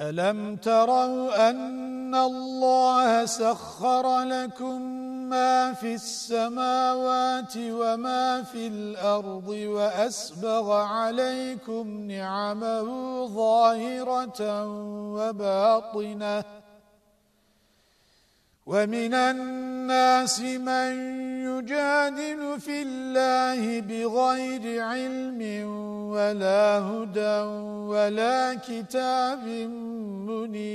أَلَمْ تَرَوْا أَنَّ اللَّهَ سَخَّرَ لَكُم مَّا فِي السَّمَاوَاتِ وَمَا فِي الْأَرْضِ وَأَسْبَغَ عَلَيْكُمْ نِعَمَهُ ظَاهِرَةً وَبَاطِنَةً وَمِنَ النَّاسِ مَن يُجَادِلُ فِي اللَّهِ بِغَيْرِ عِلْمٍ وَلَا هُدًى وَلَا كِتَابٍ مُنِيرٍ.